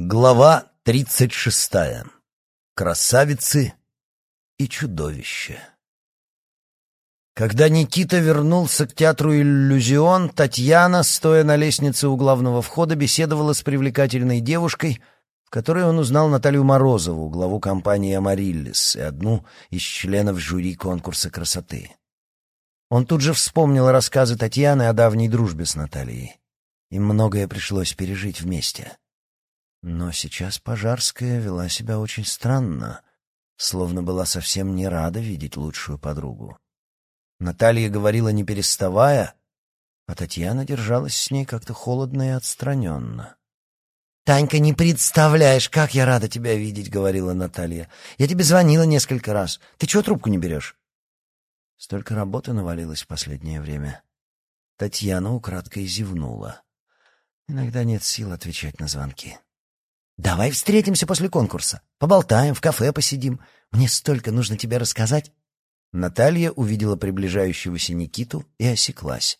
Глава тридцать шестая. Красавицы и чудовище. Когда Никита вернулся к театру «Иллюзион», Татьяна, стоя на лестнице у главного входа, беседовала с привлекательной девушкой, в которой он узнал Наталью Морозову, главу компании «Амариллис» и одну из членов жюри конкурса красоты. Он тут же вспомнил рассказы Татьяны о давней дружбе с Натальей. Им многое пришлось пережить вместе. Но сейчас Пожарская вела себя очень странно, словно была совсем не рада видеть лучшую подругу. Наталья говорила не переставая, а Татьяна держалась с ней как-то холодно и отстраненно. «Танька, не представляешь, как я рада тебя видеть», — говорила Наталья. «Я тебе звонила несколько раз. Ты чего трубку не берешь?» Столько работы навалилось в последнее время. Татьяна украдкой зевнула. Иногда нет сил отвечать на звонки. Давай встретимся после конкурса. Поболтаем, в кафе посидим. Мне столько нужно тебе рассказать. Наталья увидела приближающегося Никиту и осеклась.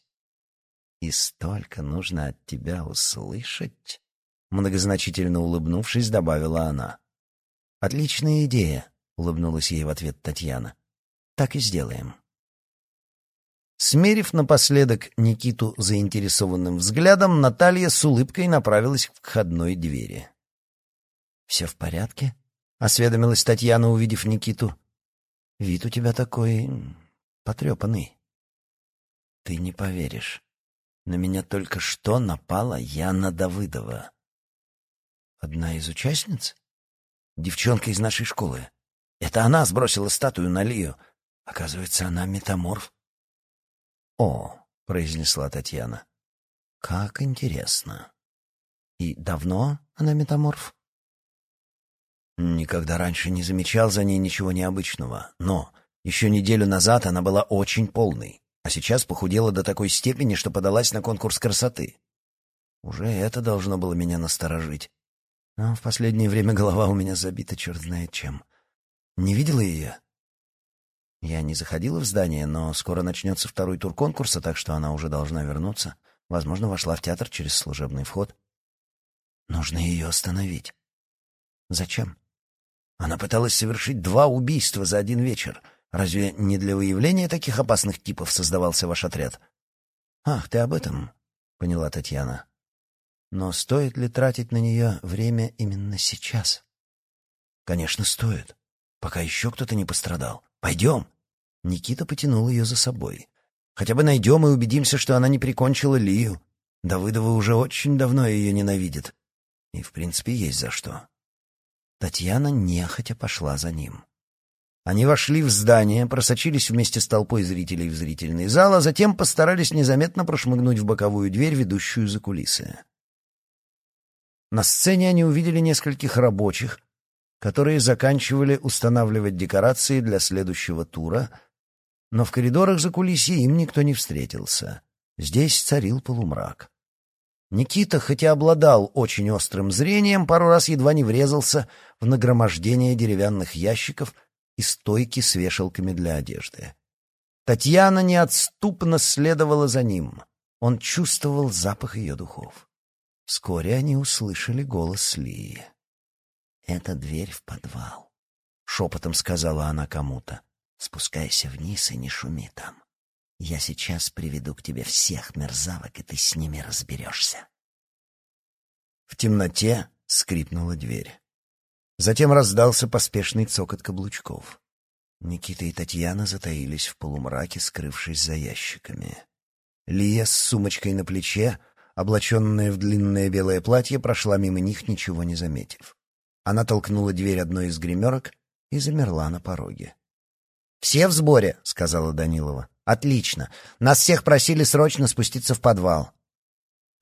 И столько нужно от тебя услышать, многозначительно улыбнувшись, добавила она. Отличная идея, улыбнулась ей в ответ Татьяна. Так и сделаем. Смерив напоследок Никиту заинтересованным взглядом, Наталья с улыбкой направилась к входной двери. «Все в порядке?» — осведомилась Татьяна, увидев Никиту. «Вид у тебя такой... потрепанный». «Ты не поверишь. На меня только что напала Яна Давыдова». «Одна из участниц?» «Девчонка из нашей школы. Это она сбросила статую на Лию. Оказывается, она метаморф». «О», — произнесла Татьяна, — «как интересно. И давно она метаморф?» Никогда раньше не замечал за ней ничего необычного, но еще неделю назад она была очень полной, а сейчас похудела до такой степени, что подалась на конкурс красоты. Уже это должно было меня насторожить. Но в последнее время голова у меня забита черт знает чем. Не видела ее? Я не заходила в здание, но скоро начнется второй тур конкурса, так что она уже должна вернуться. Возможно, вошла в театр через служебный вход. Нужно ее остановить. Зачем? Она пыталась совершить два убийства за один вечер. Разве не для выявления таких опасных типов создавался ваш отряд? Ах, ты об этом, поняла Татьяна. Но стоит ли тратить на нее время именно сейчас? Конечно, стоит. Пока еще кто-то не пострадал. Пойдем. Никита потянул ее за собой. Хотя бы найдем и убедимся, что она не прикончила Лию. Давыдова уже очень давно ее ненавидит. И, в принципе, есть за что. Татьяна нехотя пошла за ним. Они вошли в здание, просочились вместе с толпой зрителей в зрительный зал, а затем постарались незаметно прошмыгнуть в боковую дверь, ведущую за кулисы. На сцене они увидели нескольких рабочих, которые заканчивали устанавливать декорации для следующего тура, но в коридорах за кулисье им никто не встретился. Здесь царил полумрак. Никита, хотя обладал очень острым зрением, пару раз едва не врезался в нагромождение деревянных ящиков и стойки с вешалками для одежды. Татьяна неотступно следовала за ним. Он чувствовал запах ее духов. Вскоре они услышали голос Лии. «Это дверь в подвал», — шепотом сказала она кому-то. «Спускайся вниз и не шуми там. Я сейчас приведу к тебе всех мерзавок, и ты с ними разберешься. В темноте скрипнула дверь. Затем раздался поспешный цокот каблучков. Никита и Татьяна затаились в полумраке, скрывшись за ящиками. Лия с сумочкой на плече, облаченная в длинное белое платье, прошла мимо них, ничего не заметив. Она толкнула дверь одной из гримерок и замерла на пороге. «Все в сборе», — сказала Данилова. Отлично. Нас всех просили срочно спуститься в подвал.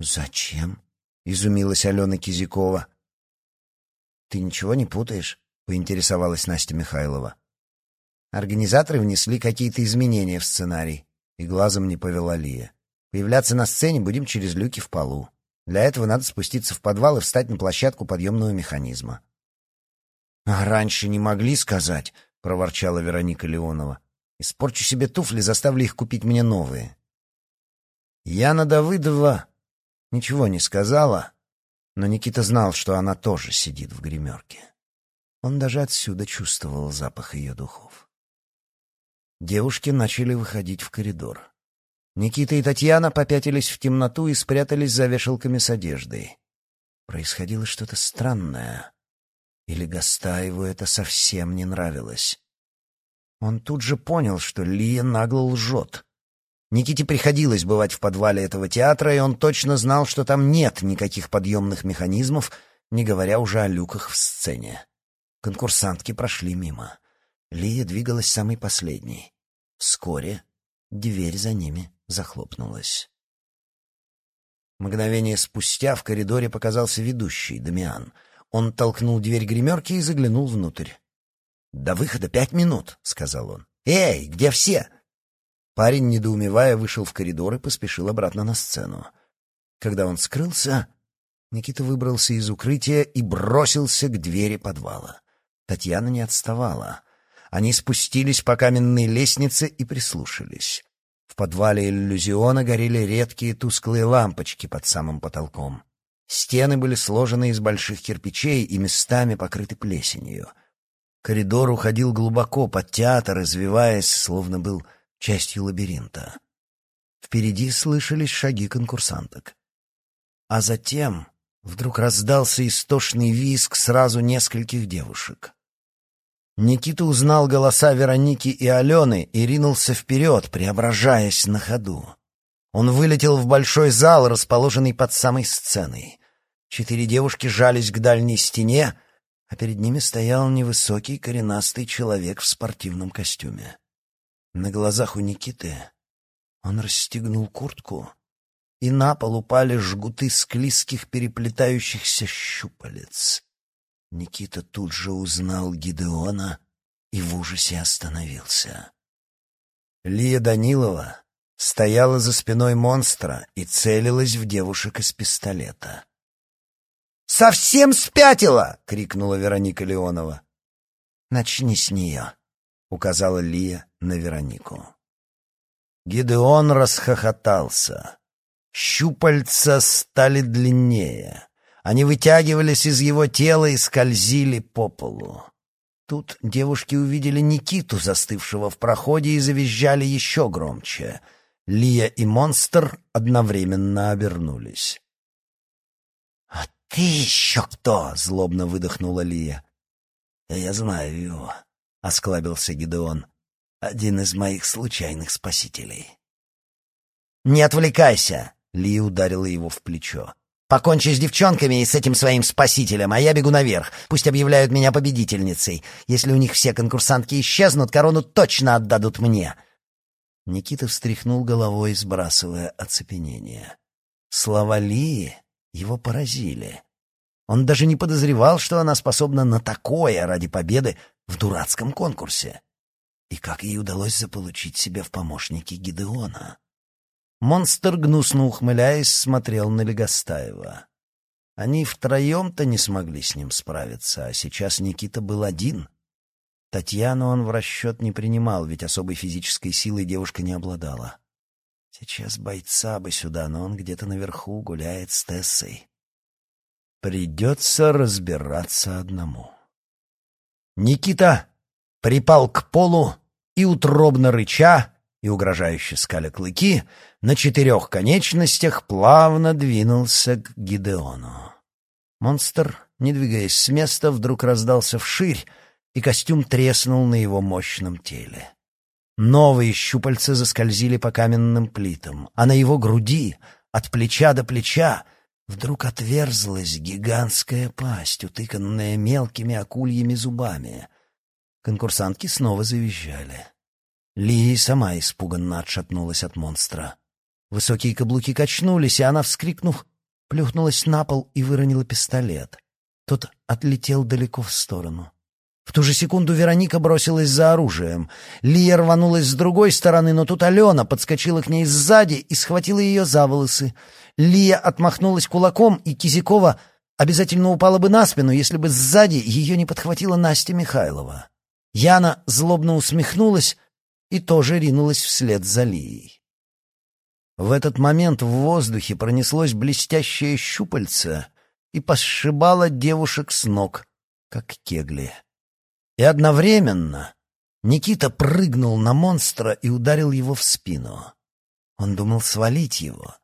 Зачем? изумилась Алена Кизякова. Ты ничего не путаешь? поинтересовалась Настя Михайлова. Организаторы внесли какие-то изменения в сценарий, и глазом не повела Лия. Появляться на сцене будем через люки в полу. Для этого надо спуститься в подвал и встать на площадку подъемного механизма. «А раньше не могли сказать», — проворчала Вероника Леонова. Испорчу себе туфли, заставлю их купить мне новые. Яна Давыдова ничего не сказала, Но Никита знал, что она тоже сидит в гримерке. Он даже отсюда чувствовал запах ее духов. Девушки начали выходить в коридор. Никита и Татьяна попятились в темноту и спрятались за вешалками с одеждой. Происходило что-то странное. Или Гастаеву это совсем не нравилось. Он тут же понял, что Лия нагло лжет. Никите приходилось бывать в подвале этого театра, и он точно знал, что там нет никаких подъемных механизмов, не говоря уже о люках в сцене. Конкурсантки прошли мимо. Лия двигалась самой последней. Вскоре дверь за ними захлопнулась. Мгновение спустя в коридоре показался ведущий, Дамиан. Он толкнул дверь гримерки и заглянул внутрь. «До выхода пять минут», — сказал он. «Эй, где все?» Парень, недоумевая, вышел в коридор и поспешил обратно на сцену. Когда он скрылся, Никита выбрался из укрытия и бросился к двери подвала. Татьяна не отставала. Они спустились по каменной лестнице и прислушались. В подвале иллюзиона горели редкие тусклые лампочки под самым потолком. Стены были сложены из больших кирпичей и местами покрыты плесенью. Коридор уходил глубоко под театр, извиваясь, словно был частью лабиринта. Впереди слышались шаги конкурсанток. А затем вдруг раздался истошный визг сразу нескольких девушек. Никита узнал голоса Вероники и Алены и ринулся вперед, преображаясь на ходу. Он вылетел в большой зал, расположенный под самой сценой. Четыре девушки жались к дальней стене, а перед ними стоял невысокий коренастый человек в спортивном костюме. На глазах у Никиты он расстегнул куртку, и на пол упали жгуты склизких переплетающихся щупалец. Никита тут же узнал Гидеона и в ужасе остановился. Лия Данилова стояла за спиной монстра и целилась в девушек из пистолета. «Совсем спятила!» — крикнула Вероника Леонова. «Начни с нее», — указала Лия на Веронику. Гидеон расхохотался. Щупальца стали длиннее. Они вытягивались из его тела и скользили по полу. Тут девушки увидели Никиту, застывшего в проходе, и завизжали еще громче. Лия и монстр одновременно обернулись. «А ты еще кто?» — злобно выдохнула Лия. «Я знаю его», — осклабился Гидеон. «Один из моих случайных спасителей». «Не отвлекайся!» — Лия ударила его в плечо. Покончи с девчонками и с этим своим спасителем, а я бегу наверх. Пусть объявляют меня победительницей. Если у них все конкурсантки исчезнут, корону точно отдадут мне». Никита встряхнул головой, сбрасывая оцепенение. Слова Лии его поразили. Он даже не подозревал, что она способна на такое ради победы в дурацком конкурсе. И как ей удалось заполучить себя в помощники Гидеона? Монстр, гнусно ухмыляясь, смотрел на Легостаева. Они втроем-то не смогли с ним справиться, а сейчас Никита был один. Татьяну он в расчет не принимал, ведь особой физической силой девушка не обладала. Сейчас бойца бы сюда, но он где-то наверху гуляет с Тессой. Придется разбираться одному. Никита припал к полу и, утробно рыча, и угрожающе скаля клыки, на четырех конечностях плавно двинулся к Гидеону. Монстр, не двигаясь с места, вдруг раздался вширь, и костюм треснул на его мощном теле. Новые щупальца заскользили по каменным плитам, а на его груди, от плеча до плеча, вдруг отверзлась гигантская пасть, утыканная мелкими акульями зубами. Конкурсантки снова завизжали. Ли сама испуганно отшатнулась от монстра. Высокие каблуки качнулись, и она, вскрикнув, плюхнулась на пол и выронила пистолет. Тот отлетел далеко в сторону. В ту же секунду Вероника бросилась за оружием. Лия рванулась с другой стороны, но тут Алена подскочила к ней сзади и схватила ее за волосы. Лия отмахнулась кулаком, и Кизякова обязательно упала бы на спину, если бы сзади ее не подхватила Настя Михайлова. Яна злобно усмехнулась, и тоже ринулась вслед за Лией. В этот момент в воздухе пронеслось блестящее щупальце и посшибала девушек с ног, как кегли. И одновременно Никита прыгнул на монстра и ударил его в спину. Он думал свалить его,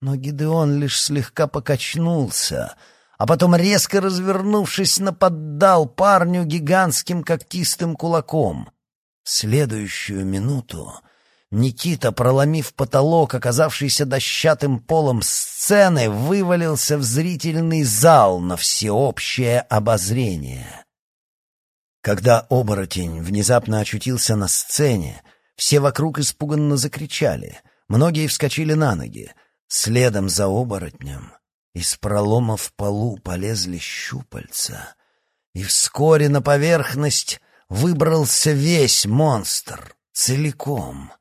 но Гидеон лишь слегка покачнулся, а потом, резко развернувшись, нападал парню гигантским когтистым кулаком. В следующую минуту Никита, проломив потолок, оказавшийся дощатым полом сцены, вывалился в зрительный зал на всеобщее обозрение. Когда оборотень внезапно очутился на сцене, все вокруг испуганно закричали, многие вскочили на ноги. Следом за оборотнем из пролома в полу полезли щупальца, и вскоре на поверхность выбрался весь монстр целиком.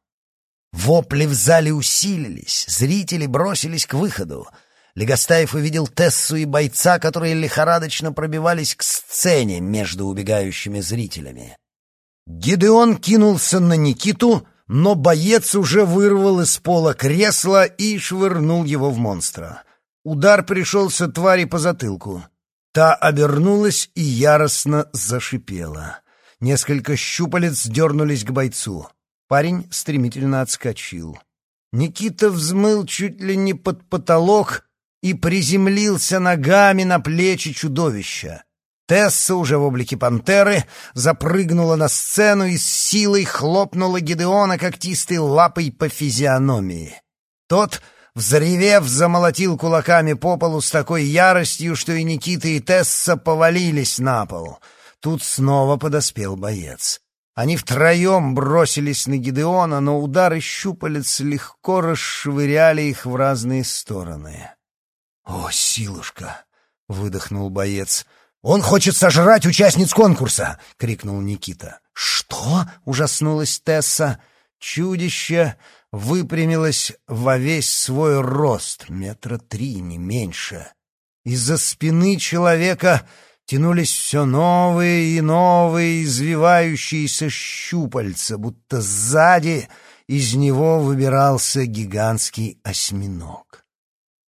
Вопли в зале усилились, зрители бросились к выходу — Легостаев увидел Тессу и бойца, которые лихорадочно пробивались к сцене между убегающими зрителями. Гидеон кинулся на Никиту, но боец уже вырвал из пола кресло и швырнул его в монстра. Удар пришелся твари по затылку. Та обернулась и яростно зашипела. Несколько щупалец дернулись к бойцу. Парень стремительно отскочил. Никита взмыл чуть ли не под потолок и приземлился ногами на плечи чудовища. Тесса уже в облике пантеры запрыгнула на сцену и с силой хлопнула Гидеона когтистой лапой по физиономии. Тот, взревев, замолотил кулаками по полу с такой яростью, что и Никита, и Тесса повалились на пол. Тут снова подоспел боец. Они втроем бросились на Гидеона, но удары щупалец легко расшвыряли их в разные стороны. «О, силушка!» — выдохнул боец. «Он хочет сожрать участниц конкурса!» — крикнул Никита. «Что?» — ужаснулась Тесса. Чудище выпрямилось во весь свой рост, метра три, не меньше. Из-за спины человека тянулись все новые и новые извивающиеся щупальца, будто сзади из него выбирался гигантский осьминог.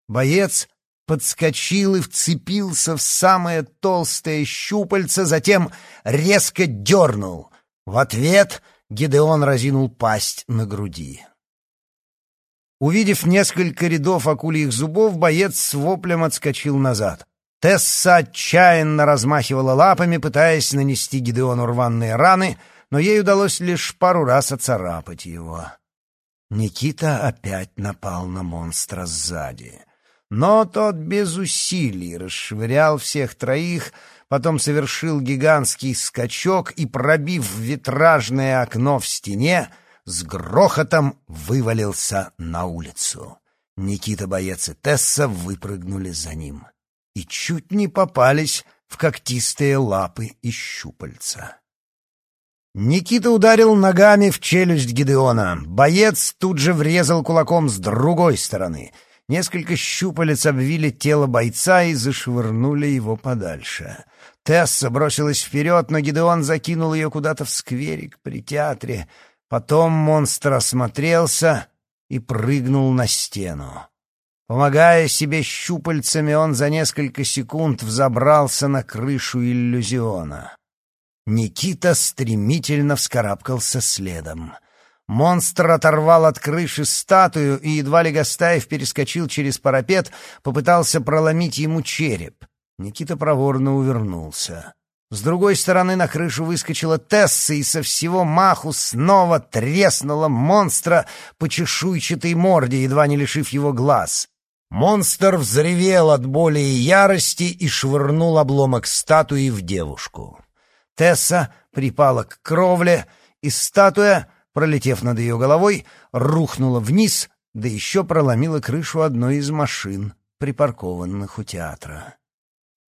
Боец подскочил и вцепился в самое толстое щупальце, затем резко дернул. В ответ Гидеон разинул пасть на груди. Увидев несколько рядов акульих зубов, боец с воплем отскочил назад. Тесса отчаянно размахивала лапами, пытаясь нанести Гидеону рваные раны, но ей удалось лишь пару раз оцарапать его. Никита опять напал на монстра сзади. Но тот без усилий расшвырял всех троих, потом совершил гигантский скачок и, пробив витражное окно в стене, с грохотом вывалился на улицу. Никита, боец и Тесса выпрыгнули за ним и чуть не попались в когтистые лапы и щупальца. Никита ударил ногами в челюсть Гидеона. Боец тут же врезал кулаком с другой стороны — Несколько щупалец обвили тело бойца и зашвырнули его подальше. Тесса бросилась вперед, но Гидеон закинул ее куда-то в скверик при театре. Потом монстр осмотрелся и прыгнул на стену. Помогая себе щупальцами, он за несколько секунд взобрался на крышу иллюзиона. Никита стремительно вскарабкался следом — Монстр оторвал от крыши статую, и едва ли Гастаев перескочил через парапет, попытался проломить ему череп. Никита проворно увернулся. С другой стороны на крышу выскочила Тесса и со всего маху снова треснула монстра по чешуйчатой морде, едва не лишив его глаз. Монстр взревел от боли и ярости и швырнул обломок статуи в девушку. Тесса припала к кровле, и статуя пролетев над ее головой, рухнула вниз, да еще проломила крышу одной из машин, припаркованных у театра.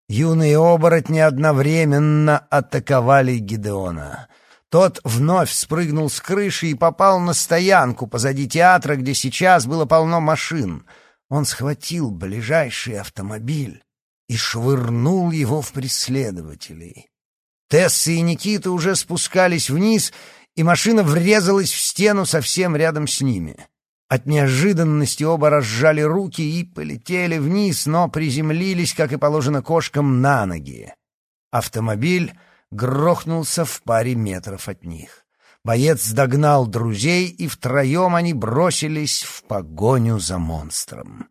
Юные оборотни одновременно атаковали Гидеона. Тот вновь спрыгнул с крыши и попал на стоянку позади театра, где сейчас было полно машин. Он схватил ближайший автомобиль и швырнул его в преследователей. Тесса и Никита уже спускались вниз и машина врезалась в стену совсем рядом с ними. От неожиданности оба разжали руки и полетели вниз, но приземлились, как и положено кошкам, на ноги. Автомобиль грохнулся в паре метров от них. Боец догнал друзей, и втроем они бросились в погоню за монстром.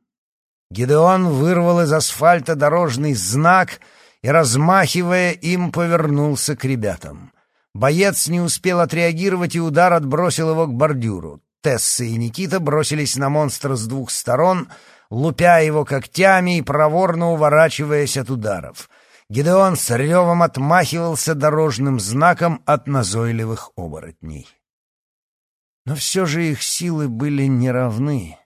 Гидеон вырвал из асфальта дорожный знак и, размахивая им, повернулся к ребятам. Боец не успел отреагировать, и удар отбросил его к бордюру. Тесса и Никита бросились на монстра с двух сторон, лупя его когтями и проворно уворачиваясь от ударов. Гидеон с ревом отмахивался дорожным знаком от назойливых оборотней. Но все же их силы были неравны.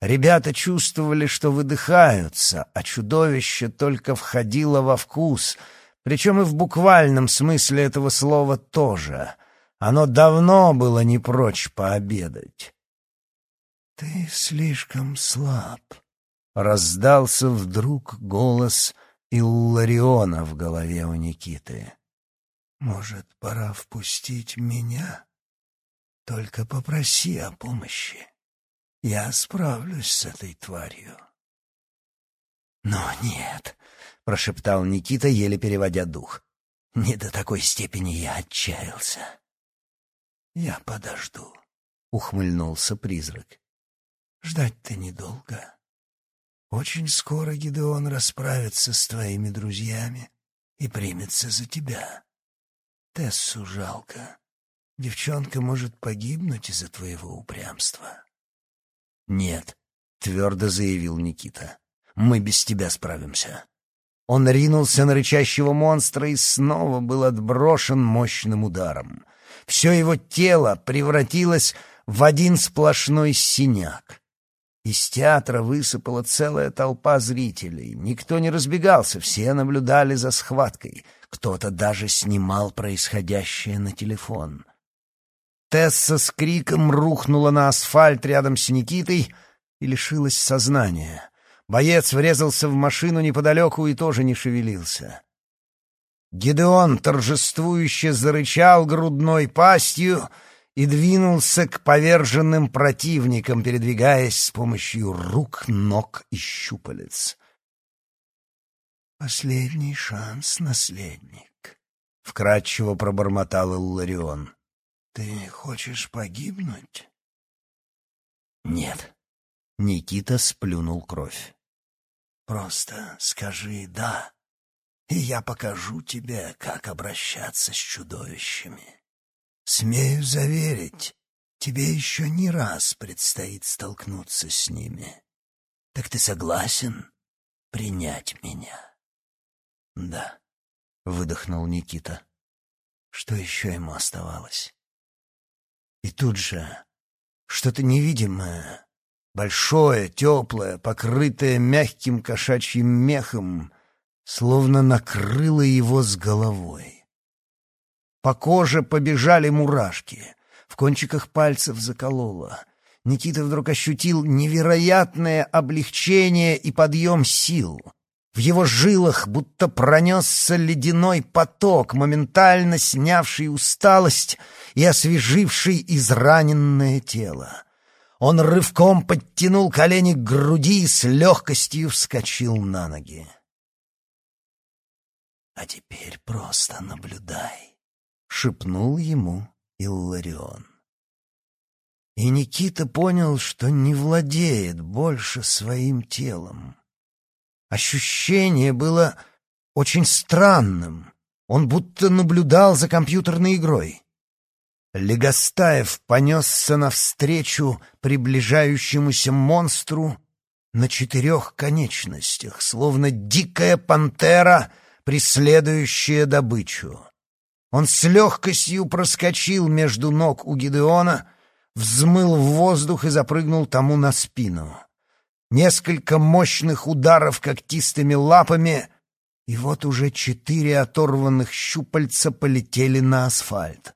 Ребята чувствовали, что выдыхаются, а чудовище только входило во вкус, причем и в буквальном смысле этого слова тоже. Оно давно было не прочь пообедать. «Ты слишком слаб», — раздался вдруг голос Иллариона в голове у Никиты. «Может, пора впустить меня? Только попроси о помощи». Я справлюсь с этой тварью. Но нет, прошептал Никита, еле переводя дух. Не до такой степени я отчаялся. Я подожду, ухмыльнулся призрак. Ждать-то недолго. Очень скоро Гидеон расправится с твоими друзьями и примется за тебя. Тессу жалко. Девчонка может погибнуть из-за твоего упрямства. «Нет», — твердо заявил Никита. «Мы без тебя справимся». Он ринулся на рычащего монстра и снова был отброшен мощным ударом. Все его тело превратилось в один сплошной синяк. Из театра высыпала целая толпа зрителей. Никто не разбегался, все наблюдали за схваткой. Кто-то даже снимал происходящее на телефон. Тесса с криком рухнула на асфальт рядом с Никитой и лишилась сознания. Боец врезался в машину неподалеку и тоже не шевелился. Гидеон торжествующе зарычал грудной пастью и двинулся к поверженным противникам, передвигаясь с помощью рук, ног и щупалец. «Последний шанс, наследник», — вкратчиво пробормотал Илларион. «Ты хочешь погибнуть?» «Нет». Никита сплюнул кровь. «Просто скажи «да», и я покажу тебе, как обращаться с чудовищами. Смею заверить, тебе еще не раз предстоит столкнуться с ними. Так ты согласен принять меня?» «Да», — выдохнул Никита. Что еще ему оставалось? И тут же что-то невидимое, большое, теплое, покрытое мягким кошачьим мехом, словно накрыло его с головой. По коже побежали мурашки, в кончиках пальцев закололо. Никита вдруг ощутил невероятное облегчение и подъем сил — в его жилах будто пронесся ледяной поток, моментально снявший усталость и освеживший израненное тело. Он рывком подтянул колени к груди и с легкостью вскочил на ноги. «А теперь просто наблюдай», — шепнул ему Илларион. И Никита понял, что не владеет больше своим телом. Ощущение было очень странным. Он будто наблюдал за компьютерной игрой. Легостаев понесся навстречу приближающемуся монстру на четырех конечностях, словно дикая пантера, преследующая добычу. Он с легкостью проскочил между ног у Гидеона, взмыл в воздух и запрыгнул тому на спину. Несколько мощных ударов когтистыми лапами, и вот уже четыре оторванных щупальца полетели на асфальт.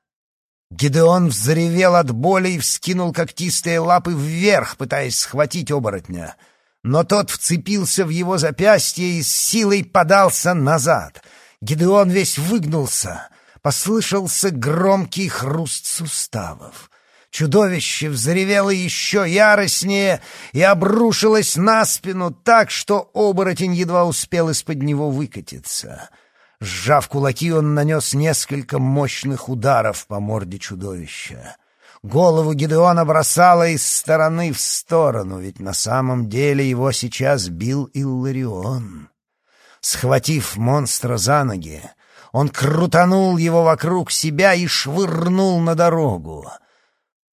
Гидеон взревел от боли и вскинул когтистые лапы вверх, пытаясь схватить оборотня. Но тот вцепился в его запястье и с силой подался назад. Гидеон весь выгнулся. Послышался громкий хруст суставов. Чудовище взревело еще яростнее и обрушилось на спину так, что оборотень едва успел из-под него выкатиться. Сжав кулаки, он нанес несколько мощных ударов по морде чудовища. Голову Гидеона бросало из стороны в сторону, ведь на самом деле его сейчас бил Илларион. Схватив монстра за ноги, он крутанул его вокруг себя и швырнул на дорогу.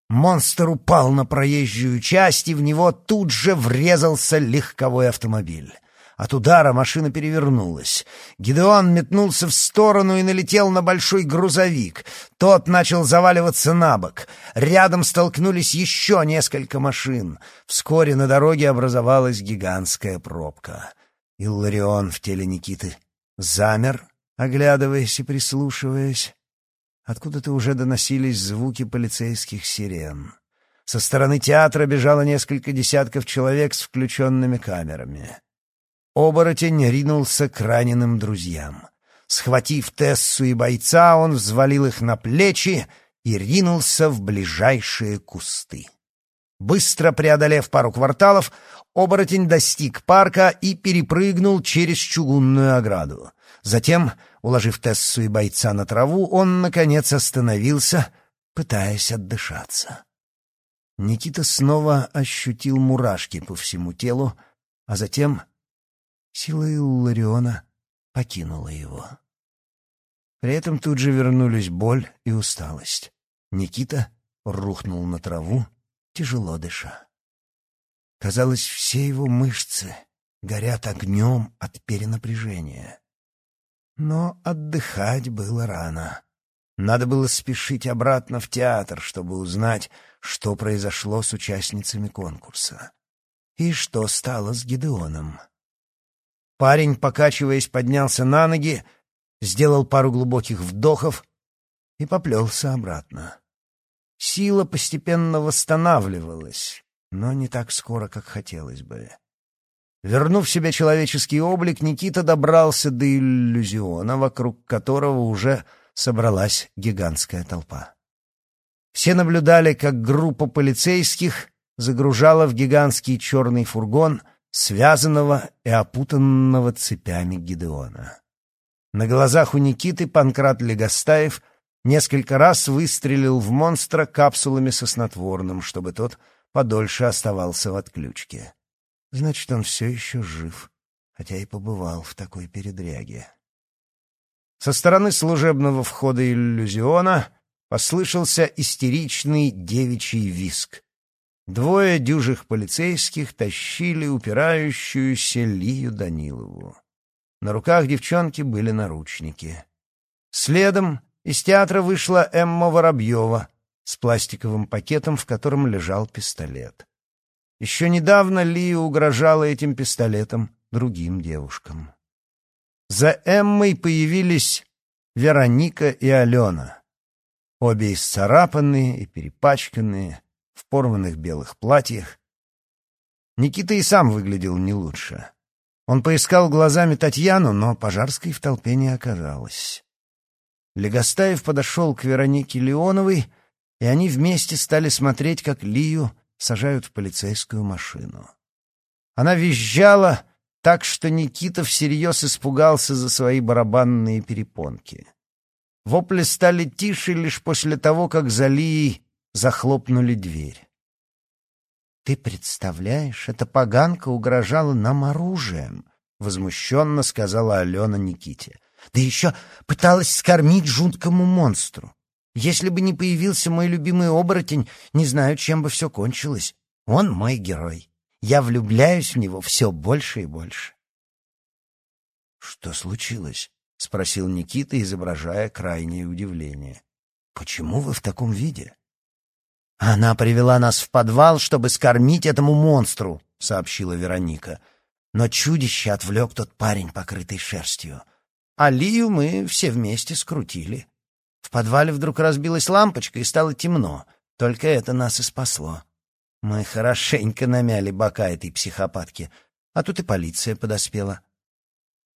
Монстр упал на проезжую часть, и в него тут же врезался легковой автомобиль. От удара машина перевернулась. Гидеон метнулся в сторону и налетел на большой грузовик. Тот начал заваливаться на бок. Рядом столкнулись еще несколько машин. Вскоре на дороге образовалась гигантская пробка. Илларион в теле Никиты замер, оглядываясь и прислушиваясь. Откуда-то уже доносились звуки полицейских сирен. Со стороны театра бежало несколько десятков человек с включенными камерами. Оборотень ринулся к раненым друзьям. Схватив Тессу и бойца, он взвалил их на плечи и ринулся в ближайшие кусты. Быстро преодолев пару кварталов, оборотень достиг парка и перепрыгнул через чугунную ограду. Затем, уложив Тессу и бойца на траву, он, наконец, остановился, пытаясь отдышаться. Никита снова ощутил мурашки по всему телу, а затем Сила Иллариона покинула его. При этом тут же вернулись боль и усталость. Никита рухнул на траву, тяжело дыша. Казалось, все его мышцы горят огнем от перенапряжения. Но отдыхать было рано. Надо было спешить обратно в театр, чтобы узнать, что произошло с участницами конкурса. И что стало с Гидеоном. Парень, покачиваясь, поднялся на ноги, сделал пару глубоких вдохов и поплелся обратно. Сила постепенно восстанавливалась, но не так скоро, как хотелось бы. Вернув себе человеческий облик, Никита добрался до иллюзиона, вокруг которого уже собралась гигантская толпа. Все наблюдали, как группа полицейских загружала в гигантский черный фургон — связанного и опутанного цепями Гидеона. На глазах у Никиты Панкрат Легостаев несколько раз выстрелил в монстра капсулами со снотворным, чтобы тот подольше оставался в отключке. Значит, он все еще жив, хотя и побывал в такой передряге. Со стороны служебного входа иллюзиона послышался истеричный девичий виск. Двое дюжих полицейских тащили упирающуюся Лию Данилову. На руках девчонки были наручники. Следом из театра вышла Эмма Воробьева с пластиковым пакетом, в котором лежал пистолет. Еще недавно Лия угрожала этим пистолетом другим девушкам. За Эммой появились Вероника и Алена. Обе исцарапанные и перепачканные, порванных белых платьях. Никита и сам выглядел не лучше. Он поискал глазами Татьяну, но Пожарской в толпе не оказалось. Легостаев подошел к Веронике Леоновой, и они вместе стали смотреть, как Лию сажают в полицейскую машину. Она визжала так, что Никита всерьез испугался за свои барабанные перепонки. Вопли стали тише лишь после того, как за Лией захлопнули дверь. «Ты представляешь, эта поганка угрожала нам оружием», — возмущенно сказала Алена Никите. «Да еще пыталась скормить жуткому монстру. Если бы не появился мой любимый оборотень, не знаю, чем бы все кончилось. Он мой герой. Я влюбляюсь в него все больше и больше». «Что случилось?» — спросил Никита, изображая крайнее удивление. «Почему вы в таком виде?» «Она привела нас в подвал, чтобы скормить этому монстру», — сообщила Вероника. Но чудище отвлек тот парень, покрытый шерстью. Алию мы все вместе скрутили. В подвале вдруг разбилась лампочка, и стало темно. Только это нас и спасло. Мы хорошенько намяли бока этой психопатки, а тут и полиция подоспела.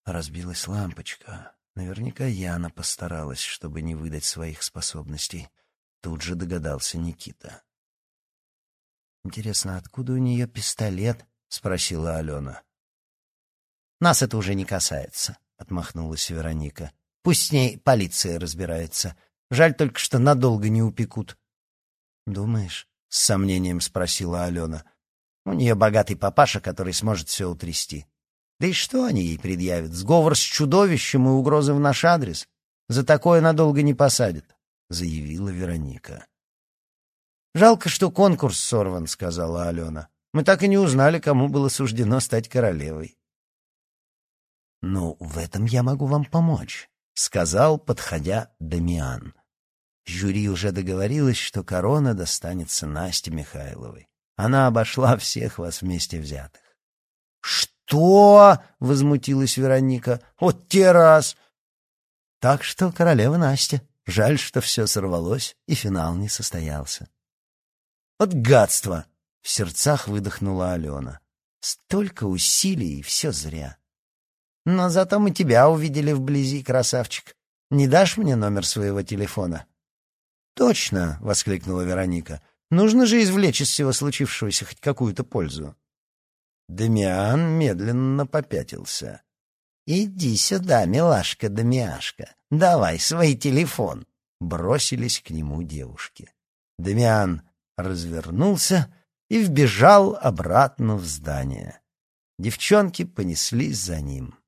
Разбилась лампочка. Наверняка Яна постаралась, чтобы не выдать своих способностей. Тут же догадался Никита. Интересно, откуда у нее пистолет? спросила Алена. Нас это уже не касается, отмахнулась Вероника. Пусть с ней полиция разбирается. Жаль только, что надолго не упекут. Думаешь? с сомнением спросила Алена. У нее богатый папаша, который сможет все утрясти. Да и что они ей предъявят? Сговор с чудовищем и угрозы в наш адрес? За такое надолго не посадят, — заявила Вероника. «Жалко, что конкурс сорван», — сказала Алена. «Мы так и не узнали, кому было суждено стать королевой». «Ну, в этом я могу вам помочь», — сказал, подходя Дамиан. Жюри уже договорилось, что корона достанется Насте Михайловой. Она обошла всех вас вместе взятых. «Что?» — возмутилась Вероника. «Вот те раз!» Так что королева Настя. Жаль, что все сорвалось, и финал не состоялся. «Вот гадство!» — в сердцах выдохнула Алена. «Столько усилий, и все зря. Но зато мы тебя увидели вблизи, красавчик. Не дашь мне номер своего телефона?» «Точно!» — воскликнула Вероника. «Нужно же извлечь из всего случившегося хоть какую-то пользу». Дамиан медленно попятился. «Иди сюда, милашка-дамиашка, давай свой телефон!» Бросились к нему девушки. Дамиан развернулся и вбежал обратно в здание. Девчонки понеслись за ним.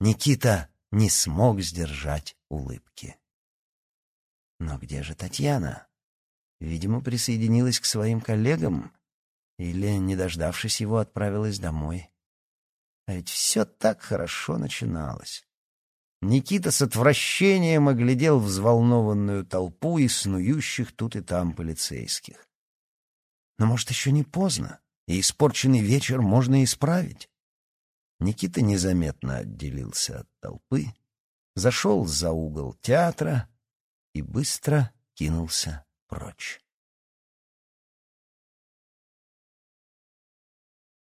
Никита не смог сдержать улыбки. Но где же Татьяна? Видимо, присоединилась к своим коллегам или, не дождавшись его, отправилась домой. А ведь все так хорошо начиналось. Никита с отвращением оглядел взволнованную толпу и снующих тут и там полицейских. Но, может, еще не поздно, и испорченный вечер можно исправить. Никита незаметно отделился от толпы, зашел за угол театра и быстро кинулся прочь.